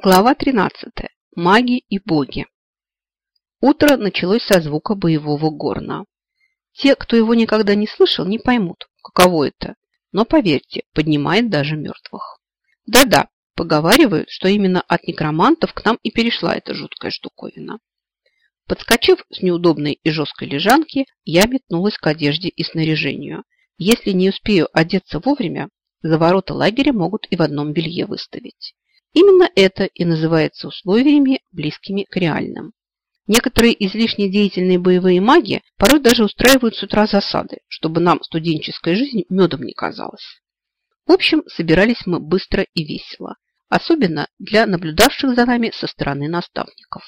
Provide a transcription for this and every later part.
Глава 13. Маги и боги. Утро началось со звука боевого горна. Те, кто его никогда не слышал, не поймут, каково это. Но поверьте, поднимает даже мертвых. Да-да, поговаривают, что именно от некромантов к нам и перешла эта жуткая штуковина. Подскочив с неудобной и жесткой лежанки, я метнулась к одежде и снаряжению. Если не успею одеться вовремя, за ворота лагеря могут и в одном белье выставить. Именно это и называется условиями, близкими к реальным. Некоторые излишне деятельные боевые маги порой даже устраивают с утра засады, чтобы нам студенческая жизнь медом не казалась. В общем, собирались мы быстро и весело, особенно для наблюдавших за нами со стороны наставников.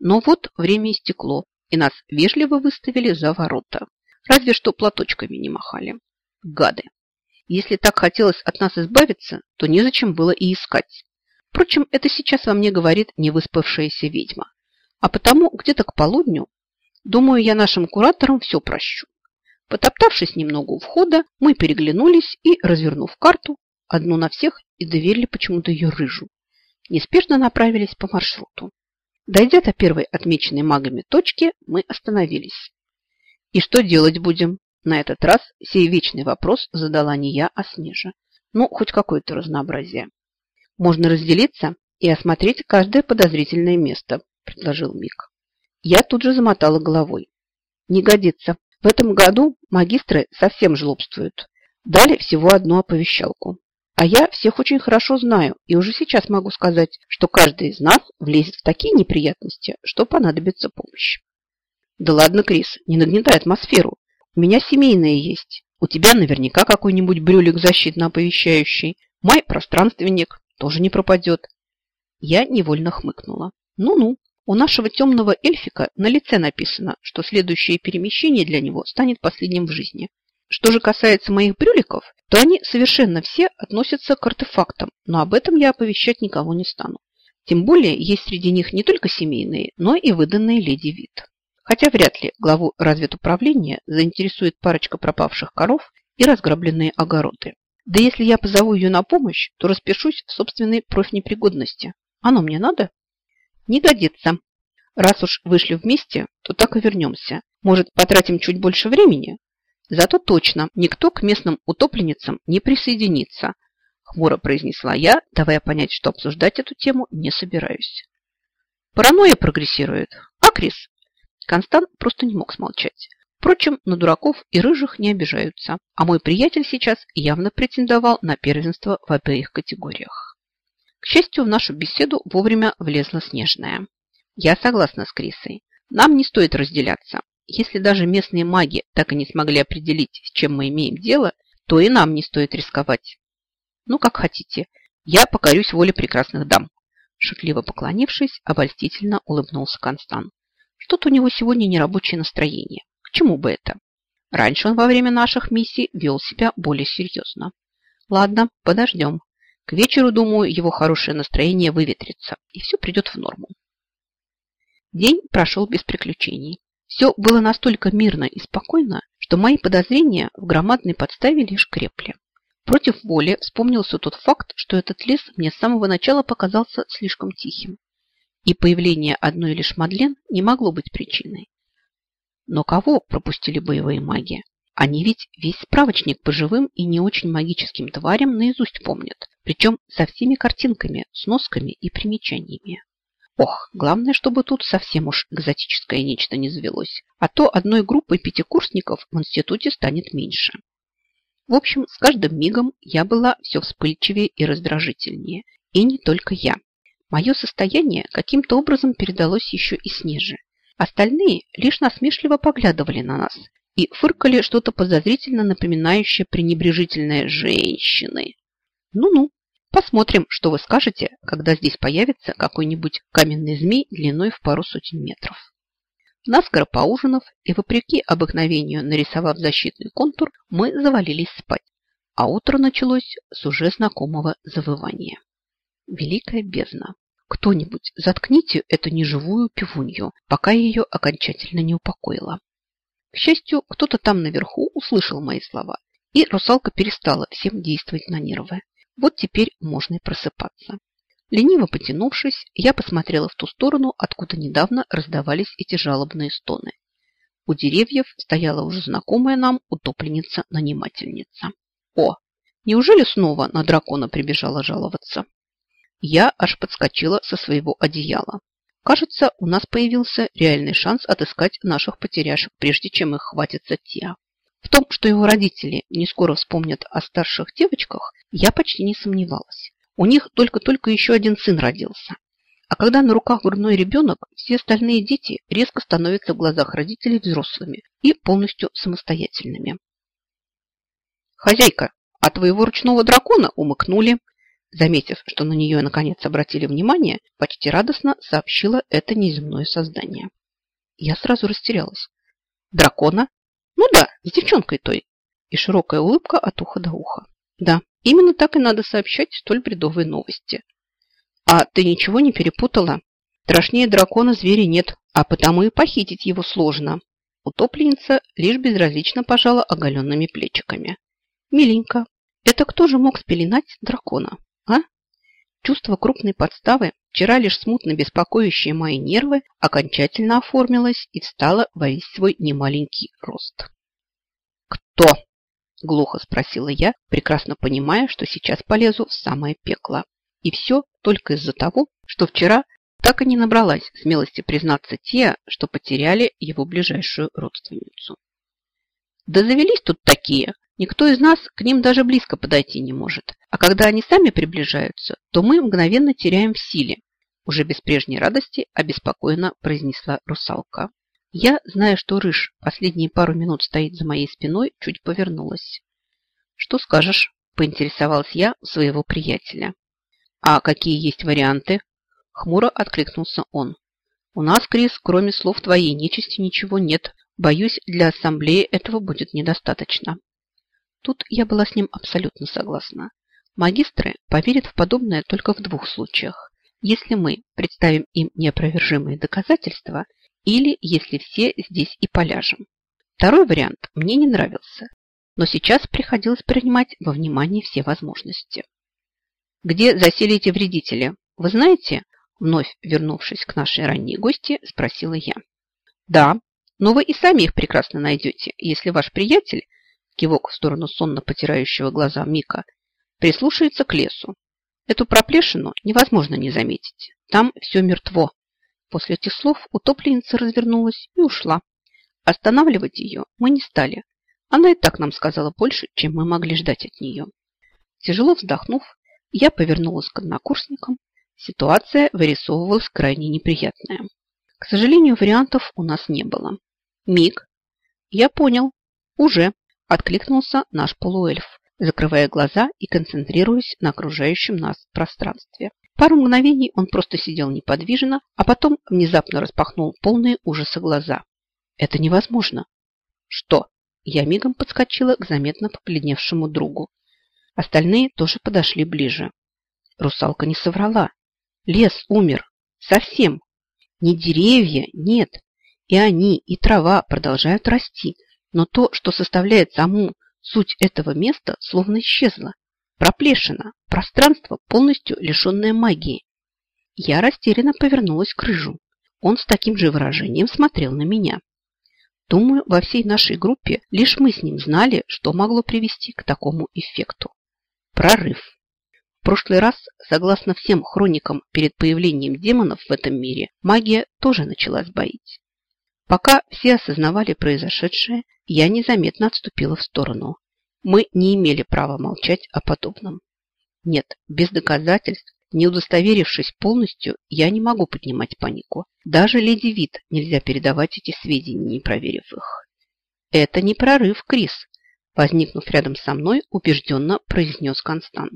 Но вот время истекло, и нас вежливо выставили за ворота. Разве что платочками не махали. Гады! Если так хотелось от нас избавиться, то незачем было и искать. Впрочем, это сейчас во мне говорит невыспавшаяся ведьма. А потому где-то к полудню, думаю, я нашим кураторам все прощу. Потоптавшись немного у входа, мы переглянулись и, развернув карту, одну на всех и доверили почему-то ее рыжу, неспешно направились по маршруту. Дойдя до первой отмеченной магами точки, мы остановились. И что делать будем? На этот раз сей вечный вопрос задала не я, а Снежа. Ну, хоть какое-то разнообразие. Можно разделиться и осмотреть каждое подозрительное место, предложил Мик. Я тут же замотала головой. Не годится. В этом году магистры совсем жлобствуют. Дали всего одну оповещалку. А я всех очень хорошо знаю и уже сейчас могу сказать, что каждый из нас влезет в такие неприятности, что понадобится помощь. Да ладно, Крис, не нагнетай атмосферу. У меня семейные есть. У тебя наверняка какой-нибудь брюлик защитно оповещающий. Май пространственник тоже не пропадет. Я невольно хмыкнула. Ну-ну, у нашего темного эльфика на лице написано, что следующее перемещение для него станет последним в жизни. Что же касается моих брюликов, то они совершенно все относятся к артефактам, но об этом я оповещать никого не стану. Тем более есть среди них не только семейные, но и выданные леди вид. Хотя вряд ли главу разведуправления заинтересует парочка пропавших коров и разграбленные огороды. Да если я позову ее на помощь, то распишусь в собственной профнепригодности. Оно мне надо? Не годится. Раз уж вышли вместе, то так и вернемся. Может, потратим чуть больше времени? Зато точно никто к местным утопленницам не присоединится, хмуро произнесла я, давая понять, что обсуждать эту тему не собираюсь. Паранойя прогрессирует. А, Крис? Констант просто не мог смолчать. Впрочем, на дураков и рыжих не обижаются, а мой приятель сейчас явно претендовал на первенство в обеих категориях. К счастью, в нашу беседу вовремя влезла Снежная. Я согласна с Крисой. Нам не стоит разделяться. Если даже местные маги так и не смогли определить, с чем мы имеем дело, то и нам не стоит рисковать. Ну, как хотите. Я покорюсь воле прекрасных дам. Шутливо поклонившись, обольстительно улыбнулся Констан. Что-то у него сегодня нерабочее настроение чему бы это? Раньше он во время наших миссий вел себя более серьезно. Ладно, подождем. К вечеру, думаю, его хорошее настроение выветрится, и все придет в норму. День прошел без приключений. Все было настолько мирно и спокойно, что мои подозрения в громадной подставе лишь крепли. Против воли вспомнился тот факт, что этот лес мне с самого начала показался слишком тихим. И появление одной лишь Мадлен не могло быть причиной. Но кого пропустили боевые маги? Они ведь весь справочник по живым и не очень магическим тварям наизусть помнят, причем со всеми картинками, сносками и примечаниями. Ох, главное, чтобы тут совсем уж экзотическое нечто не завелось, а то одной группой пятикурсников в институте станет меньше. В общем, с каждым мигом я была все вспыльчивее и раздражительнее. И не только я. Мое состояние каким-то образом передалось еще и Снеже. Остальные лишь насмешливо поглядывали на нас и фыркали что-то подозрительно напоминающее пренебрежительное «женщины». Ну-ну, посмотрим, что вы скажете, когда здесь появится какой-нибудь каменный змей длиной в пару сотен метров. Наскоро поужинав и, вопреки обыкновению нарисовав защитный контур, мы завалились спать, а утро началось с уже знакомого завывания. Великая бездна. Кто-нибудь заткните эту неживую пивунью, пока ее окончательно не упокоила. К счастью, кто-то там наверху услышал мои слова, и русалка перестала всем действовать на нервы. Вот теперь можно и просыпаться. Лениво потянувшись, я посмотрела в ту сторону, откуда недавно раздавались эти жалобные стоны. У деревьев стояла уже знакомая нам утопленница-нанимательница. О, неужели снова на дракона прибежала жаловаться? Я аж подскочила со своего одеяла. Кажется, у нас появился реальный шанс отыскать наших потеряшек, прежде чем их хватится Тиа. В том, что его родители не скоро вспомнят о старших девочках, я почти не сомневалась. У них только-только еще один сын родился. А когда на руках грудной ребенок, все остальные дети резко становятся в глазах родителей взрослыми и полностью самостоятельными. «Хозяйка, а твоего ручного дракона умыкнули», Заметив, что на нее наконец обратили внимание, почти радостно сообщила это неземное создание. Я сразу растерялась. «Дракона? Ну да, с девчонкой той». И широкая улыбка от уха до уха. «Да, именно так и надо сообщать столь бредовые новости». «А ты ничего не перепутала? Страшнее дракона зверя нет, а потому и похитить его сложно». Утопленница лишь безразлично пожала оголенными плечиками. «Миленько, это кто же мог спеленать дракона?» А? Чувство крупной подставы, вчера лишь смутно беспокоящие мои нервы, окончательно оформилось и встало во весь свой немаленький рост. «Кто?» – глухо спросила я, прекрасно понимая, что сейчас полезу в самое пекло. И все только из-за того, что вчера так и не набралась смелости признаться те, что потеряли его ближайшую родственницу. Да завелись тут такие, Никто из нас к ним даже близко подойти не может. А когда они сами приближаются, то мы мгновенно теряем в силе. Уже без прежней радости обеспокоенно произнесла русалка. Я, зная, что Рыж последние пару минут стоит за моей спиной, чуть повернулась. «Что скажешь?» – поинтересовалась я у своего приятеля. «А какие есть варианты?» – хмуро откликнулся он. «У нас, Крис, кроме слов твоей нечисти ничего нет. Боюсь, для ассамблеи этого будет недостаточно». Тут я была с ним абсолютно согласна. Магистры поверят в подобное только в двух случаях. Если мы представим им неопровержимые доказательства или если все здесь и поляжем. Второй вариант мне не нравился, но сейчас приходилось принимать во внимание все возможности. «Где засели эти вредители? Вы знаете?» Вновь вернувшись к нашей ранней гости, спросила я. «Да, но вы и сами их прекрасно найдете, если ваш приятель кивок в сторону сонно потирающего глаза Мика, прислушается к лесу. Эту проплешину невозможно не заметить. Там все мертво. После этих слов утопленница развернулась и ушла. Останавливать ее мы не стали. Она и так нам сказала больше, чем мы могли ждать от нее. Тяжело вздохнув, я повернулась к однокурсникам. Ситуация вырисовывалась крайне неприятная. К сожалению, вариантов у нас не было. Миг. Я понял. Уже откликнулся наш полуэльф, закрывая глаза и концентрируясь на окружающем нас пространстве. Пару мгновений он просто сидел неподвижно, а потом внезапно распахнул полные ужаса глаза. Это невозможно. Что? Я мигом подскочила к заметно побледневшему другу. Остальные тоже подошли ближе. Русалка не соврала. Лес умер. Совсем. Не деревья, нет. И они, и трава продолжают расти, но то, что составляет саму суть этого места, словно исчезло. Проплешина, пространство, полностью лишенное магии. Я растерянно повернулась к рыжу. Он с таким же выражением смотрел на меня. Думаю, во всей нашей группе лишь мы с ним знали, что могло привести к такому эффекту. Прорыв. В прошлый раз, согласно всем хроникам перед появлением демонов в этом мире, магия тоже начала сбоить. Пока все осознавали произошедшее, я незаметно отступила в сторону. Мы не имели права молчать о подобном. Нет, без доказательств, не удостоверившись полностью, я не могу поднимать панику. Даже леди Вит нельзя передавать эти сведения, не проверив их. Это не прорыв, Крис, возникнув рядом со мной, убежденно произнес Констан.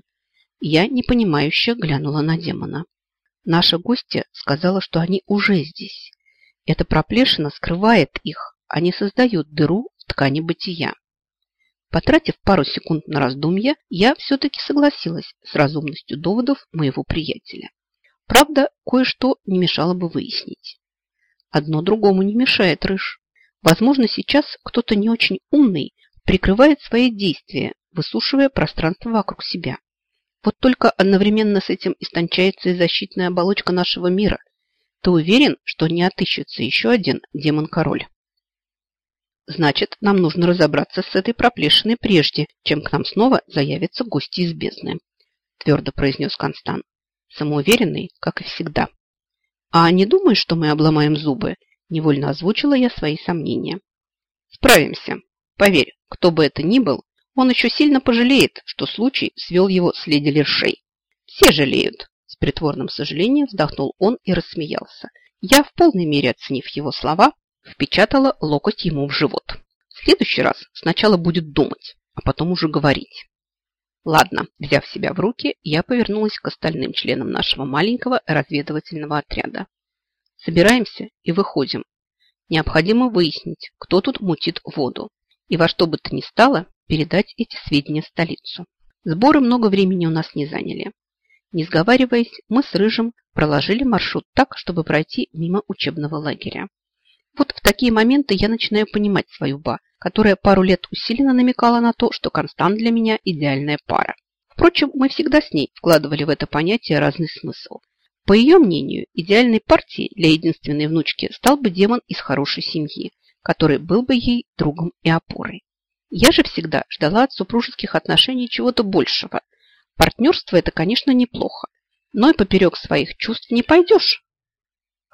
Я непонимающе глянула на демона. Наша гостья сказала, что они уже здесь. Эта проплешина скрывает их, не создает дыру ткани бытия. Потратив пару секунд на раздумье, я все-таки согласилась с разумностью доводов моего приятеля. Правда, кое-что не мешало бы выяснить. Одно другому не мешает, Рыж. Возможно, сейчас кто-то не очень умный прикрывает свои действия, высушивая пространство вокруг себя. Вот только одновременно с этим истончается и защитная оболочка нашего мира. Ты уверен, что не отыщется еще один демон-король? Значит, нам нужно разобраться с этой проплешиной прежде, чем к нам снова заявятся гости из бездны, твердо произнес Констан, самоуверенный, как и всегда. А не думаешь, что мы обломаем зубы? Невольно озвучила я свои сомнения. Справимся. Поверь, кто бы это ни был, он еще сильно пожалеет, что случай свел его с леди Лершей. Все жалеют. С притворным сожалением вздохнул он и рассмеялся. Я, в полной мере оценив его слова, впечатала локоть ему в живот. В следующий раз сначала будет думать, а потом уже говорить. Ладно, взяв себя в руки, я повернулась к остальным членам нашего маленького разведывательного отряда. Собираемся и выходим. Необходимо выяснить, кто тут мутит воду, и во что бы то ни стало передать эти сведения столицу. Сборы много времени у нас не заняли. Не сговариваясь, мы с Рыжим проложили маршрут так, чтобы пройти мимо учебного лагеря. Вот в такие моменты я начинаю понимать свою ба, которая пару лет усиленно намекала на то, что Констант для меня идеальная пара. Впрочем, мы всегда с ней вкладывали в это понятие разный смысл. По ее мнению, идеальной партией для единственной внучки стал бы демон из хорошей семьи, который был бы ей другом и опорой. Я же всегда ждала от супружеских отношений чего-то большего. Партнерство – это, конечно, неплохо, но и поперек своих чувств не пойдешь.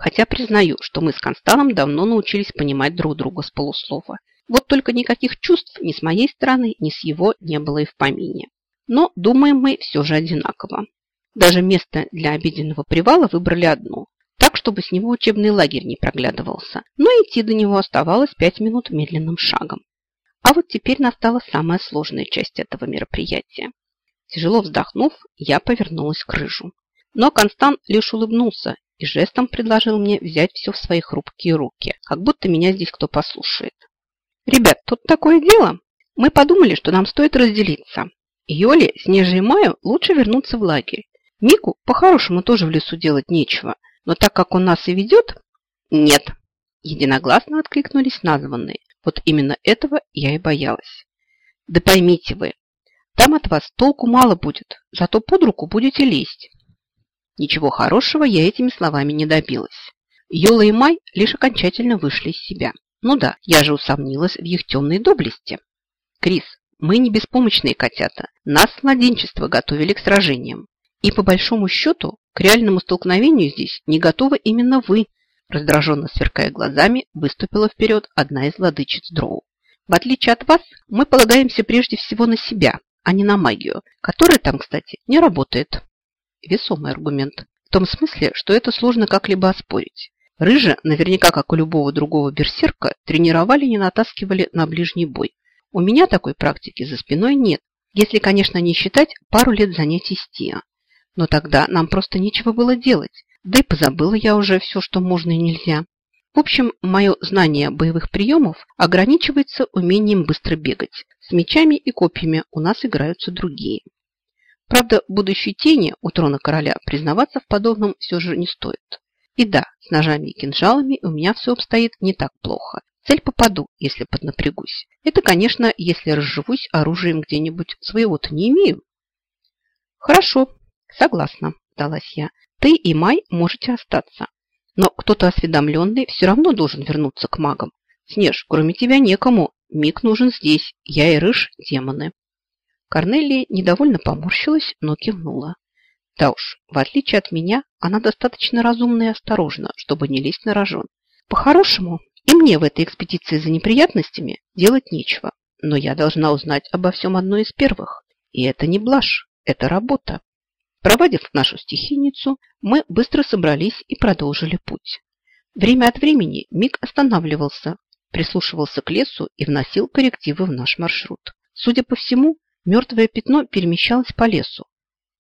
Хотя признаю, что мы с Констаном давно научились понимать друг друга с полуслова – вот только никаких чувств ни с моей стороны, ни с его не было и в помине. Но думаем мы все же одинаково. Даже место для обеденного привала выбрали одно, так, чтобы с него учебный лагерь не проглядывался, но идти до него оставалось пять минут медленным шагом. А вот теперь настала самая сложная часть этого мероприятия. Тяжело вздохнув, я повернулась к рыжу. Но Констант лишь улыбнулся и жестом предложил мне взять все в свои хрупкие руки, как будто меня здесь кто послушает. Ребят, тут такое дело. Мы подумали, что нам стоит разделиться. Йоле, Снеже и Маю лучше вернуться в лагерь. Мику по-хорошему тоже в лесу делать нечего. Но так как он нас и ведет... Нет. Единогласно откликнулись названные. Вот именно этого я и боялась. Да поймите вы, там от вас толку мало будет, зато под руку будете лезть. Ничего хорошего я этими словами не добилась. Йола и Май лишь окончательно вышли из себя. Ну да, я же усомнилась в их темной доблести. Крис, мы не беспомощные котята. Нас с младенчества готовили к сражениям. И по большому счету, к реальному столкновению здесь не готовы именно вы. Раздраженно сверкая глазами, выступила вперед одна из владычиц Дроу. В отличие от вас, мы полагаемся прежде всего на себя, а не на магию, которая там, кстати, не работает. Весомый аргумент. В том смысле, что это сложно как-либо оспорить. Рыжа, наверняка, как у любого другого берсерка, тренировали не натаскивали на ближний бой. У меня такой практики за спиной нет, если, конечно, не считать пару лет занятий с Тиа. Но тогда нам просто нечего было делать, да и позабыла я уже все, что можно и нельзя. В общем, мое знание боевых приемов ограничивается умением быстро бегать. С мечами и копьями у нас играются другие. Правда, будущей тени у трона короля признаваться в подобном все же не стоит. И да, с ножами и кинжалами у меня все обстоит не так плохо. цель попаду, если поднапрягусь. Это, конечно, если разживусь оружием где-нибудь, своего-то не имею. Хорошо, согласна, далась я. Ты и Май можете остаться. Но кто-то осведомленный все равно должен вернуться к магам. Снеж, кроме тебя некому. Миг нужен здесь. Я и Рыж – демоны. Корнелия недовольно поморщилась, но кивнула. Да уж, в отличие от меня, она достаточно разумна и осторожна, чтобы не лезть на рожон. По-хорошему, и мне в этой экспедиции за неприятностями делать нечего. Но я должна узнать обо всем одной из первых. И это не блажь, это работа. Проводив нашу стихийницу, мы быстро собрались и продолжили путь. Время от времени Мик останавливался, прислушивался к лесу и вносил коррективы в наш маршрут. Судя по всему, мертвое пятно перемещалось по лесу.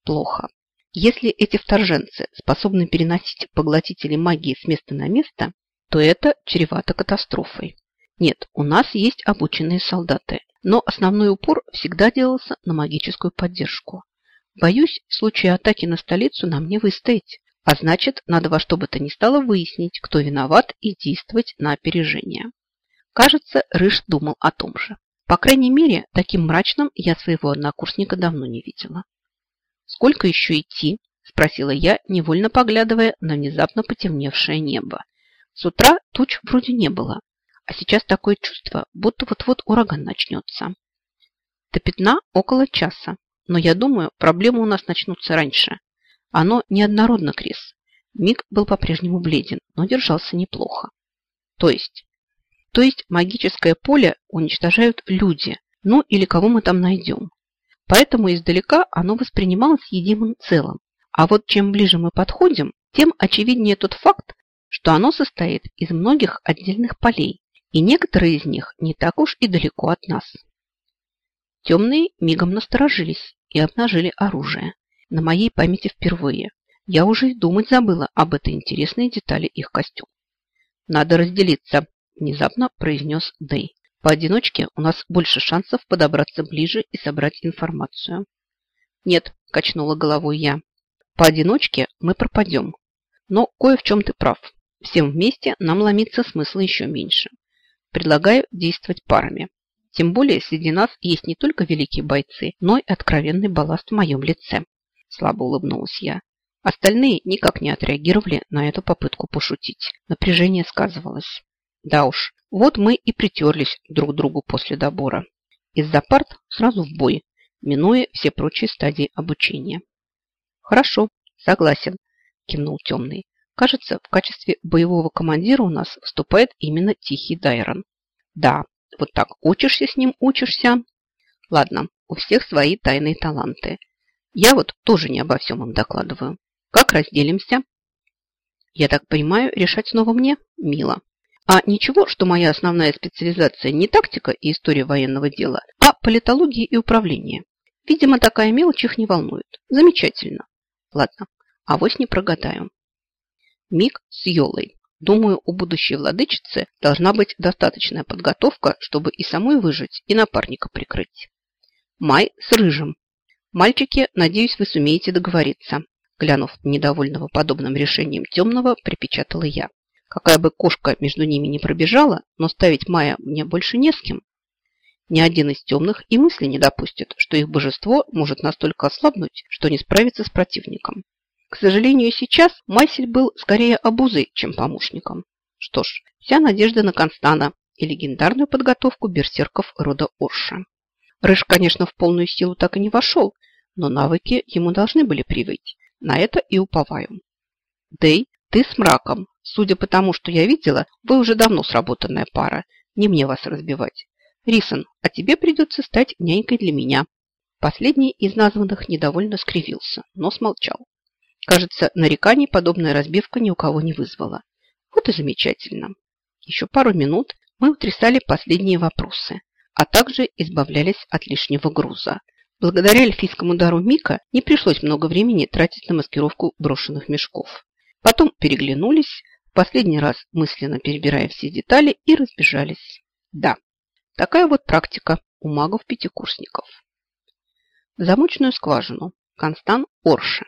Плохо. Если эти вторженцы способны переносить поглотители магии с места на место, то это чревато катастрофой. Нет, у нас есть обученные солдаты, но основной упор всегда делался на магическую поддержку. Боюсь, в случае атаки на столицу нам не выстоять, а значит, надо во что бы то ни стало выяснить, кто виноват и действовать на опережение. Кажется, Рыж думал о том же. По крайней мере, таким мрачным я своего однокурсника давно не видела. Сколько еще идти? Спросила я, невольно поглядывая на внезапно потемневшее небо. С утра туч вроде не было, а сейчас такое чувство, будто вот-вот ураган начнется. До пятна около часа, но я думаю, проблемы у нас начнутся раньше. Оно неоднородно, Крис. Миг был по-прежнему бледен, но держался неплохо. То есть? То есть магическое поле уничтожают люди, ну или кого мы там найдем. Поэтому издалека оно воспринималось единым целым. А вот чем ближе мы подходим, тем очевиднее тот факт, что оно состоит из многих отдельных полей, и некоторые из них не так уж и далеко от нас. Темные мигом насторожились и обнажили оружие. На моей памяти впервые. Я уже и думать забыла об этой интересной детали их костюм. «Надо разделиться», – внезапно произнес Дэй. «Поодиночке у нас больше шансов подобраться ближе и собрать информацию». «Нет», – качнула головой я. «Поодиночке мы пропадем. Но кое в чем ты прав. Всем вместе нам ломиться смысла еще меньше. Предлагаю действовать парами. Тем более среди нас есть не только великие бойцы, но и откровенный балласт в моем лице. Слабо улыбнулась я. Остальные никак не отреагировали на эту попытку пошутить. Напряжение сказывалось. Да уж, вот мы и притерлись друг к другу после добора. Из-за парт сразу в бой, минуя все прочие стадии обучения. Хорошо, согласен, кивнул темный. Кажется, в качестве боевого командира у нас выступает именно Тихий Дайрон. Да, вот так учишься с ним, учишься. Ладно, у всех свои тайные таланты. Я вот тоже не обо всем им докладываю. Как разделимся? Я так понимаю, решать снова мне? Мило. А ничего, что моя основная специализация не тактика и история военного дела, а политология и управление. Видимо, такая мелочь их не волнует. Замечательно. Ладно, авось не прогадаю. Миг с Йолой. Думаю, у будущей владычицы должна быть достаточная подготовка, чтобы и самой выжить, и напарника прикрыть. Май с Рыжим. Мальчики, надеюсь, вы сумеете договориться. Глянув недовольного подобным решением темного, припечатала я. Какая бы кошка между ними не пробежала, но ставить Майя мне больше не с кем. Ни один из темных и мысли не допустит, что их божество может настолько ослабнуть, что не справится с противником. К сожалению, сейчас Майсель был скорее обузой, чем помощником. Что ж, вся надежда на Констана и легендарную подготовку берсерков рода Орша. Рыж, конечно, в полную силу так и не вошел, но навыки ему должны были привыть. На это и уповаю. Дэй, ты с мраком. Судя по тому, что я видела, вы уже давно сработанная пара. Не мне вас разбивать. Рисон, а тебе придется стать нянькой для меня. Последний из названных недовольно скривился, но смолчал. Кажется, нареканий подобная разбивка ни у кого не вызвала. Вот и замечательно. Еще пару минут мы утрясали последние вопросы, а также избавлялись от лишнего груза. Благодаря эльфийскому дару Мика не пришлось много времени тратить на маскировку брошенных мешков. Потом переглянулись, последний раз мысленно перебирая все детали и разбежались. Да, такая вот практика у магов-пятикурсников. Замочную скважину. Констан Орше.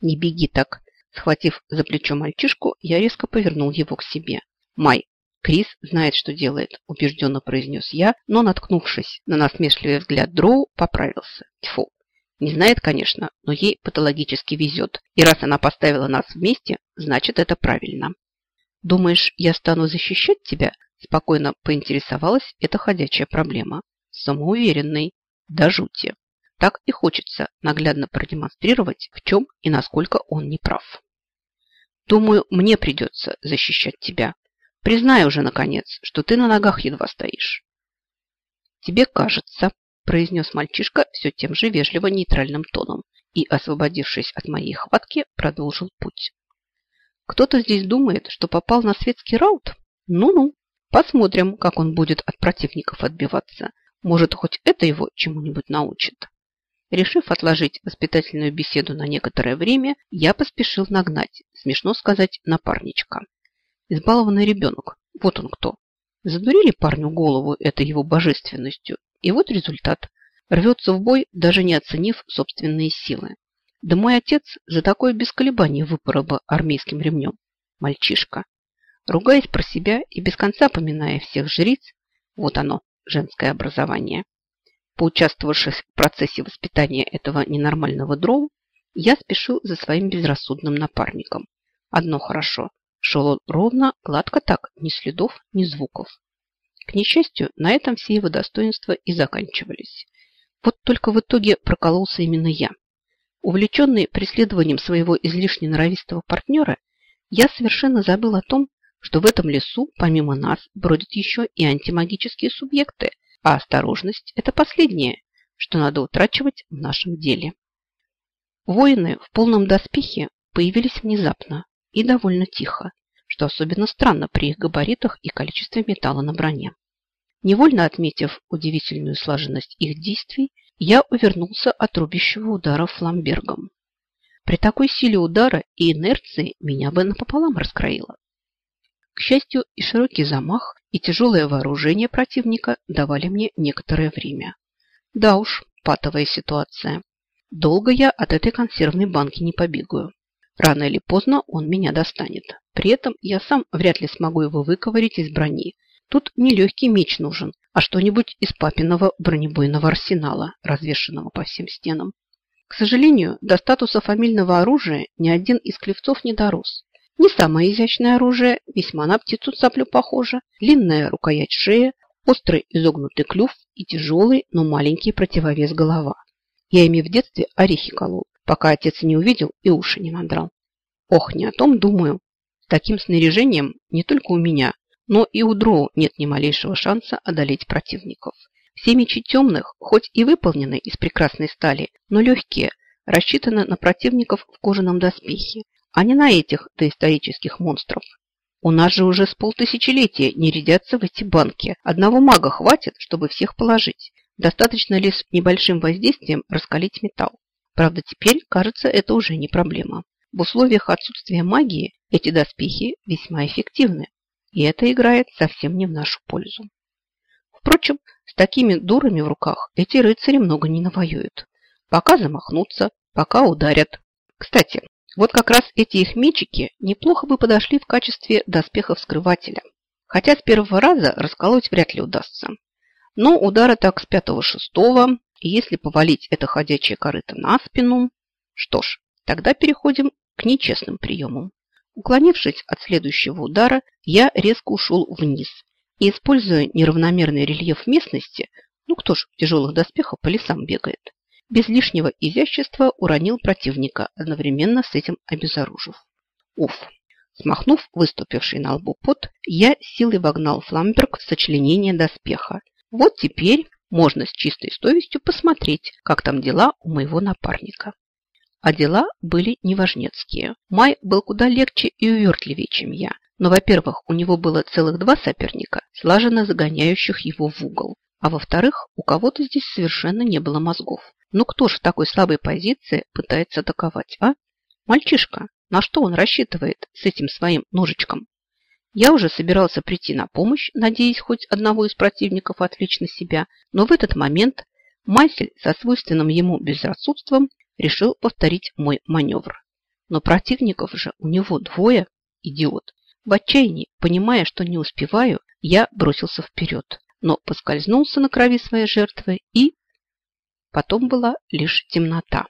«Не беги так!» Схватив за плечо мальчишку, я резко повернул его к себе. «Май, Крис знает, что делает», – убежденно произнес я, но, наткнувшись на насмешливый взгляд Дроу, поправился. Тьфу. Не знает, конечно, но ей патологически везет. И раз она поставила нас вместе, значит, это правильно. «Думаешь, я стану защищать тебя?» Спокойно поинтересовалась эта ходячая проблема. Самоуверенный. До жути так и хочется наглядно продемонстрировать, в чем и насколько он не прав. Думаю, мне придется защищать тебя. Признай уже, наконец, что ты на ногах едва стоишь. Тебе кажется, произнес мальчишка все тем же вежливо нейтральным тоном и, освободившись от моей хватки, продолжил путь. Кто-то здесь думает, что попал на светский раут? Ну-ну, посмотрим, как он будет от противников отбиваться. Может, хоть это его чему-нибудь научит. Решив отложить воспитательную беседу на некоторое время, я поспешил нагнать, смешно сказать, напарничка. Избалованный ребенок, вот он кто. Задурили парню голову этой его божественностью, и вот результат. Рвется в бой, даже не оценив собственные силы. Да мой отец за такое без колебаний выпорол бы армейским ремнем. Мальчишка. Ругаясь про себя и без конца поминая всех жриц, вот оно, женское образование поучаствовавших в процессе воспитания этого ненормального дроу, я спешил за своим безрассудным напарником. Одно хорошо. Шел он ровно, гладко так, ни следов, ни звуков. К несчастью, на этом все его достоинства и заканчивались. Вот только в итоге прокололся именно я. Увлеченный преследованием своего излишне норовистого партнера, я совершенно забыл о том, что в этом лесу, помимо нас, бродят еще и антимагические субъекты, а осторожность – это последнее, что надо утрачивать в нашем деле. Воины в полном доспехе появились внезапно и довольно тихо, что особенно странно при их габаритах и количестве металла на броне. Невольно отметив удивительную слаженность их действий, я увернулся от рубящего удара фламбергом. При такой силе удара и инерции меня бы напополам раскроило. К счастью, и широкий замах, и тяжелое вооружение противника давали мне некоторое время. Да уж, патовая ситуация. Долго я от этой консервной банки не побегаю. Рано или поздно он меня достанет. При этом я сам вряд ли смогу его выковырить из брони. Тут не легкий меч нужен, а что-нибудь из папиного бронебойного арсенала, развешенного по всем стенам. К сожалению, до статуса фамильного оружия ни один из клевцов не дорос. Не самое изящное оружие, весьма на птицу цаплю похоже, длинная рукоять шея, острый изогнутый клюв и тяжелый, но маленький противовес голова. Я ими в детстве орехи колол, пока отец не увидел и уши не надрал. Ох, не о том думаю. С таким снаряжением не только у меня, но и у дроу нет ни малейшего шанса одолеть противников. Все мечи темных, хоть и выполнены из прекрасной стали, но легкие, рассчитаны на противников в кожаном доспехе, а не на этих доисторических монстров. У нас же уже с полтысячелетия не рядятся в эти банки. Одного мага хватит, чтобы всех положить. Достаточно ли с небольшим воздействием раскалить металл? Правда, теперь, кажется, это уже не проблема. В условиях отсутствия магии эти доспехи весьма эффективны. И это играет совсем не в нашу пользу. Впрочем, с такими дурами в руках эти рыцари много не навоюют. Пока замахнутся, пока ударят. Кстати, вот как раз эти их мечики неплохо бы подошли в качестве доспехов-скрывателя. Хотя с первого раза расколоть вряд ли удастся. Но удара так с пятого-шестого, если повалить это ходячее корыто на спину... Что ж, тогда переходим к нечестным приемам. Уклонившись от следующего удара, я резко ушел вниз и, используя неравномерный рельеф местности, ну кто ж в тяжелых доспехах по лесам бегает, без лишнего изящества уронил противника, одновременно с этим обезоружив. Уф! Смахнув выступивший на лбу пот, я силой вогнал фламберг в сочленение доспеха. Вот теперь можно с чистой совестью посмотреть, как там дела у моего напарника. А дела были неважнецкие. Май был куда легче и увертливее, чем я. Но, во-первых, у него было целых два соперника, слаженно загоняющих его в угол. А во-вторых, у кого-то здесь совершенно не было мозгов. Ну кто ж в такой слабой позиции пытается атаковать, а? Мальчишка, на что он рассчитывает с этим своим ножичком? Я уже собирался прийти на помощь, надеясь хоть одного из противников отвлечь на себя, но в этот момент Майсель со свойственным ему безрассудством решил повторить мой маневр. Но противников же у него двое, идиот. В отчаянии, понимая, что не успеваю, я бросился вперед, но поскользнулся на крови своей жертвы и Потом была лишь темнота.